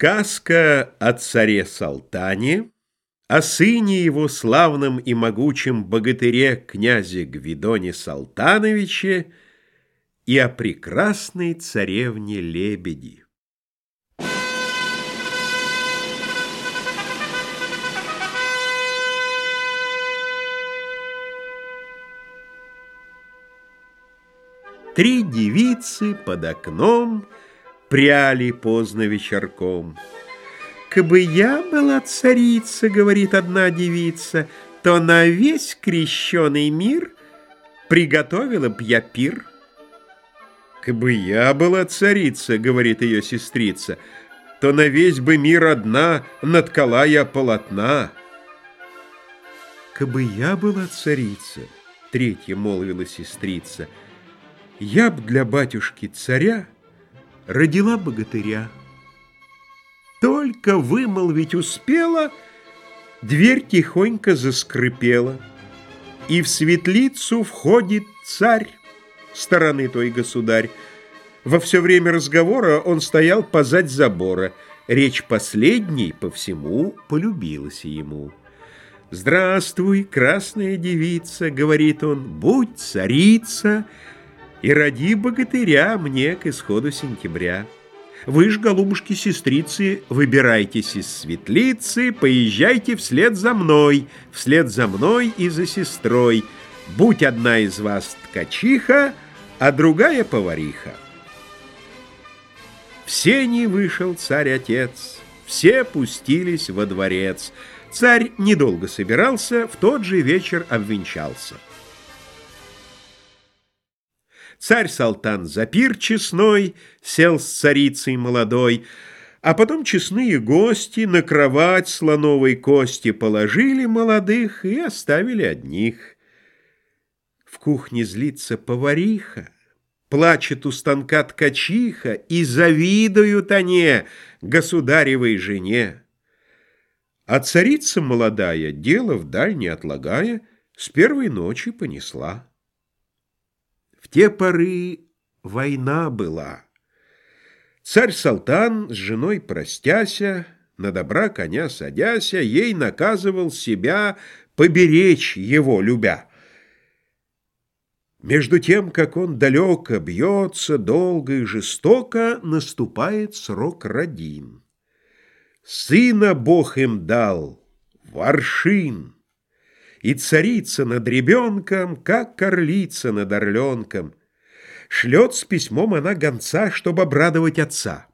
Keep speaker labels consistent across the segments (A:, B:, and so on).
A: Сказка о царе Салтане, о сыне его славном и могучем богатыре князе Гвидоне Салтановиче и о прекрасной царевне Лебеди. Три девицы под окном — пряли поздно вечерком. «Кабы я была царица, — говорит одна девица, — то на весь крещеный мир приготовила б я пир». «Кабы я была царица, — говорит ее сестрица, — то на весь бы мир одна наткала я полотна». «Кабы я была царица, — третья молвила сестрица, — я б для батюшки царя родила богатыря. Только вымолвить успела, дверь тихонько заскрипела, и в светлицу входит царь, стороны той государь. Во все время разговора он стоял позать забора. Речь последней по всему полюбилась ему. «Здравствуй, красная девица», — говорит он, — «будь царица», — и роди богатыря мне к исходу сентября. Вы ж, голубушки-сестрицы, выбирайтесь из светлицы, поезжайте вслед за мной, вслед за мной и за сестрой. Будь одна из вас ткачиха, а другая повариха. Все не вышел царь-отец, все пустились во дворец. Царь недолго собирался, в тот же вечер обвенчался. Царь-салтан за пир честной сел с царицей молодой, а потом честные гости на кровать слоновой кости положили молодых и оставили одних. В кухне злится повариха, плачет у станка ткачиха, и завидуют они государевой жене. А царица молодая, дело вдаль не отлагая, с первой ночи понесла. Те поры война была. Царь-салтан с женой простяся, на добра коня садяся, ей наказывал себя поберечь его, любя. Между тем, как он далеко бьется, долго и жестоко, наступает срок родин. Сына Бог им дал, Варшин и царица над ребенком, как корлица над орленком. Шлет с письмом она гонца, чтобы обрадовать отца.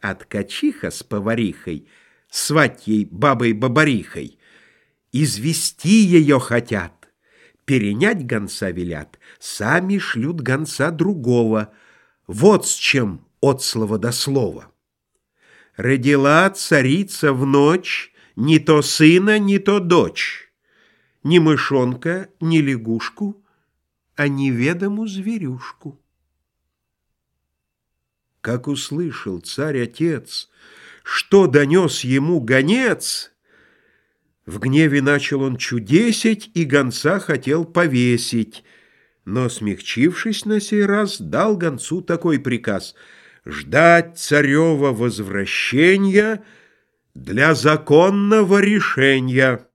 A: А ткачиха с поварихой, сватьей бабой-бабарихой, извести ее хотят, перенять гонца велят, сами шлют гонца другого, вот с чем от слова до слова. Родила царица в ночь, ни то сына, ни то дочь, ни мышонка, ни лягушку, а неведому зверюшку. Как услышал царь-отец, что донес ему гонец, в гневе начал он чудесить и гонца хотел повесить, но, смягчившись на сей раз, дал гонцу такой приказ — ждать царева возвращения — для законного решения.